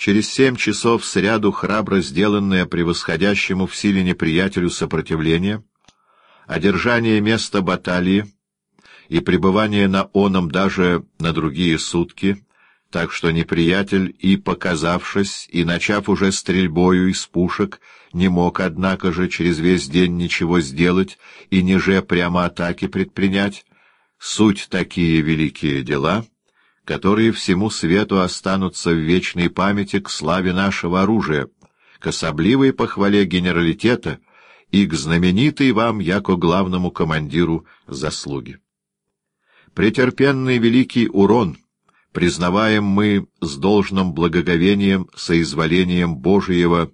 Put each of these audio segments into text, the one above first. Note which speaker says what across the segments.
Speaker 1: Через семь часов сряду храбро сделанное превосходящему в силе неприятелю сопротивление, одержание места баталии и пребывание на оном даже на другие сутки, так что неприятель и показавшись, и начав уже стрельбою из пушек, не мог, однако же, через весь день ничего сделать и ниже прямо атаки предпринять, суть такие великие дела — которые всему свету останутся в вечной памяти к славе нашего оружия, к особливой похвале генералитета и к знаменитой вам, яко главному командиру, заслуги. Претерпенный великий урон признаваем мы с должным благоговением соизволением Божиего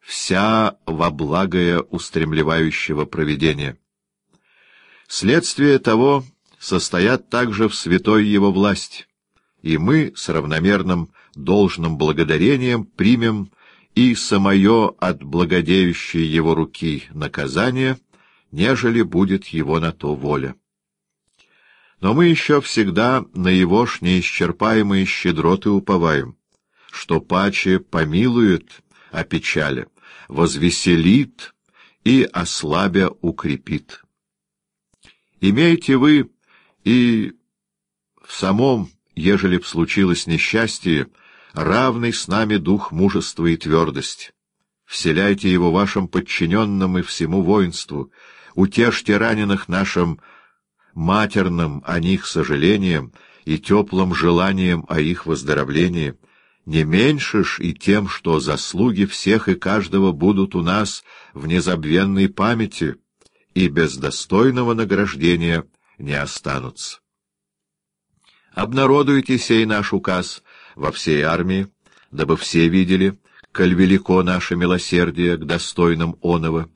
Speaker 1: вся во благое устремлевающего провидения. Следствие того состоят также в святой его власти, и мы с равномерным должным благодарением примем и самое от благодеющей его руки наказание, нежели будет его на то воля. Но мы еще всегда на его ж неисчерпаемые щедроты уповаем, что паче помилует о печали, возвеселит и ослабя укрепит. Имейте вы и в самом ежели б случилось несчастье, равный с нами дух мужества и твердости. Вселяйте его вашим подчиненным и всему воинству, утешьте раненых нашим матерным о них сожалением и теплым желанием о их выздоровлении, не меньше ж и тем, что заслуги всех и каждого будут у нас в незабвенной памяти и без достойного награждения не останутся. Обнародуйте сей наш указ во всей армии, дабы все видели, коль велико наше милосердие к достойным оного,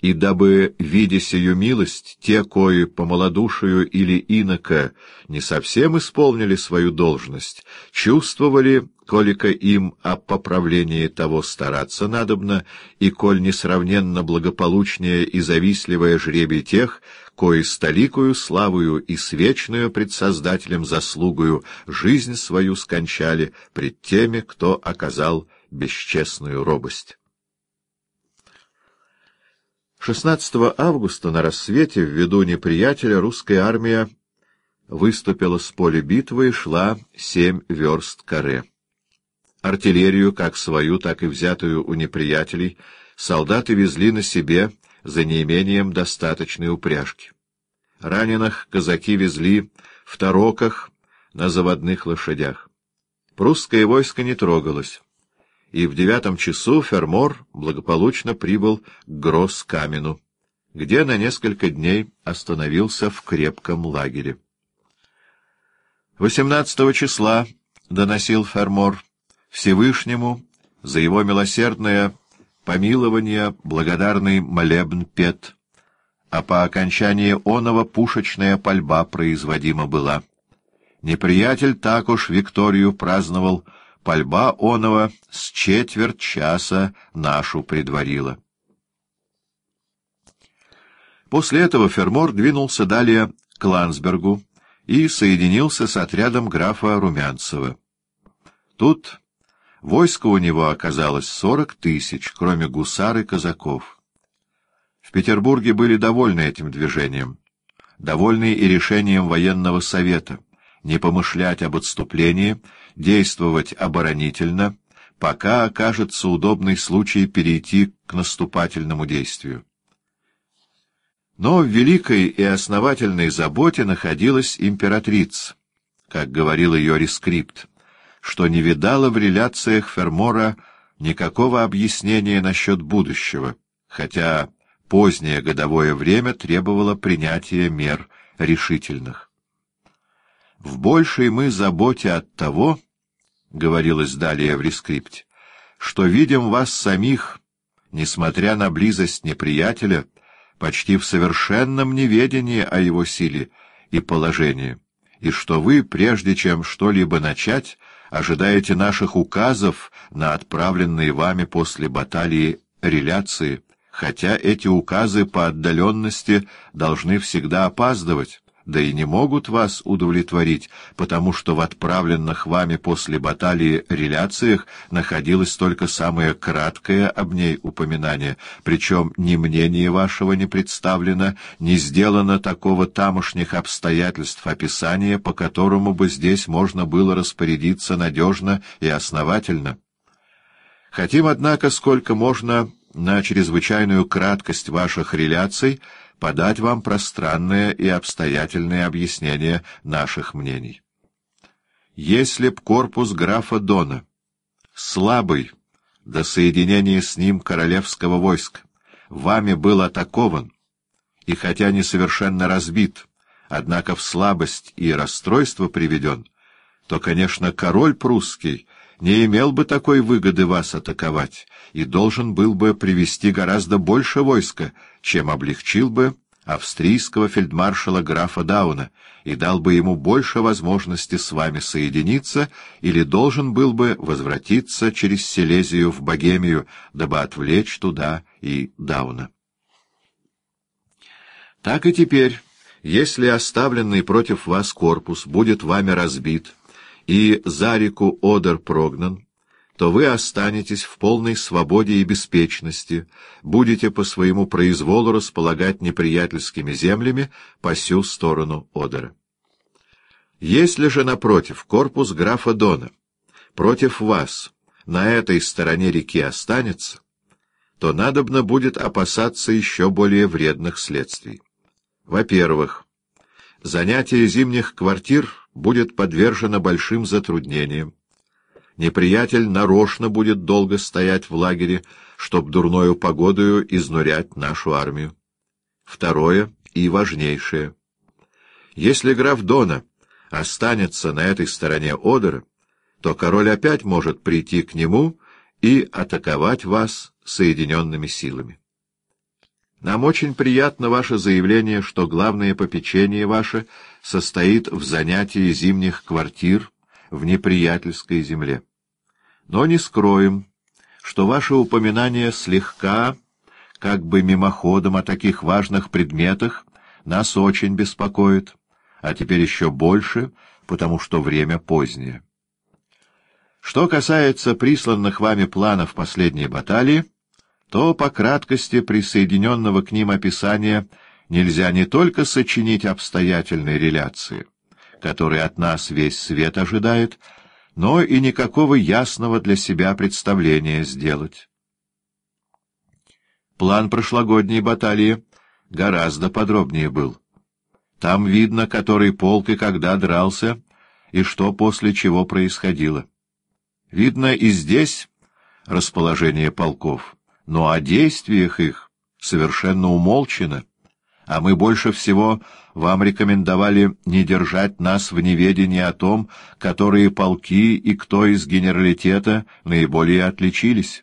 Speaker 1: и дабы, видя сию милость, те, кои по малодушию или инока не совсем исполнили свою должность, чувствовали, колика им о поправлении того стараться надобно, и коль несравненно благополучнее и завистливое жребий тех, кои столикую славую и свечную пред Создателем заслугою жизнь свою скончали пред теми, кто оказал бесчестную робость. 16 августа на рассвете в виду неприятеля русская армия выступила с поля битвы и шла семь верст каре. Артиллерию, как свою, так и взятую у неприятелей, солдаты везли на себе за неимением достаточной упряжки. Раненых казаки везли в тароках на заводных лошадях. Прусское войско не трогалось, и в девятом часу Фермор благополучно прибыл к Гросс-Камену, где на несколько дней остановился в крепком лагере. Восемнадцатого числа доносил Фермор Всевышнему за его милосердное помилование благодарный молебн пет, а по окончании оного пушечная пальба производима была. Неприятель так уж Викторию праздновал, пальба оного с четверть часа нашу предварила. После этого Фермор двинулся далее к Ландсбергу и соединился с отрядом графа Румянцева. Тут Войско у него оказалось сорок тысяч, кроме гусар и казаков. В Петербурге были довольны этим движением, довольны и решением военного совета не помышлять об отступлении, действовать оборонительно, пока окажется удобный случай перейти к наступательному действию. Но в великой и основательной заботе находилась императрица, как говорил ее рескрипт, что не видала в реляциях Фермора никакого объяснения насчет будущего, хотя позднее годовое время требовало принятия мер решительных. «В большей мы заботе от того, — говорилось далее в рескрипте, — что видим вас самих, несмотря на близость неприятеля, почти в совершенном неведении о его силе и положении, и что вы, прежде чем что-либо начать, ожидаете наших указов на отправленные вами после баталии реляции, хотя эти указы по отдаленности должны всегда опаздывать, да и не могут вас удовлетворить, потому что в отправленных вами после баталии реляциях находилось только самое краткое об ней упоминание, причем ни мнение вашего не представлено, ни сделано такого тамошних обстоятельств описания, по которому бы здесь можно было распорядиться надежно и основательно. Хотим, однако, сколько можно на чрезвычайную краткость ваших реляций подать вам пространное и обстоятельное объяснение наших мнений. Если б корпус графа Дона, слабый до соединения с ним королевского войска, вами был атакован, и хотя несовершенно разбит, однако в слабость и расстройство приведен, то, конечно, король прусский не имел бы такой выгоды вас атаковать и должен был бы привести гораздо больше войска, чем облегчил бы австрийского фельдмаршала графа Дауна и дал бы ему больше возможности с вами соединиться или должен был бы возвратиться через Силезию в Богемию, дабы отвлечь туда и Дауна. Так и теперь, если оставленный против вас корпус будет вами разбит, и за реку Одер прогнан, то вы останетесь в полной свободе и беспечности, будете по своему произволу располагать неприятельскими землями по сю сторону Одера. Если же, напротив, корпус графа Дона против вас на этой стороне реки останется, то надобно будет опасаться еще более вредных следствий. Во-первых, занятие зимних квартир будет подвержено большим затруднениям. Неприятель нарочно будет долго стоять в лагере, чтоб дурною погодою изнурять нашу армию. Второе и важнейшее. Если граф Дона останется на этой стороне Одера, то король опять может прийти к нему и атаковать вас соединенными силами. Нам очень приятно ваше заявление, что главное попечение ваше состоит в занятии зимних квартир в неприятельской земле. Но не скроем, что ваше упоминание слегка, как бы мимоходом о таких важных предметах, нас очень беспокоит, а теперь еще больше, потому что время позднее. Что касается присланных вами планов последней баталии, то по краткости присоединенного к ним описания нельзя не только сочинить обстоятельные реляции, которые от нас весь свет ожидает, но и никакого ясного для себя представления сделать. План прошлогодней баталии гораздо подробнее был. Там видно, который полк и когда дрался, и что после чего происходило. Видно и здесь расположение полков но о действиях их совершенно умолчено, а мы больше всего вам рекомендовали не держать нас в неведении о том, которые полки и кто из генералитета наиболее отличились.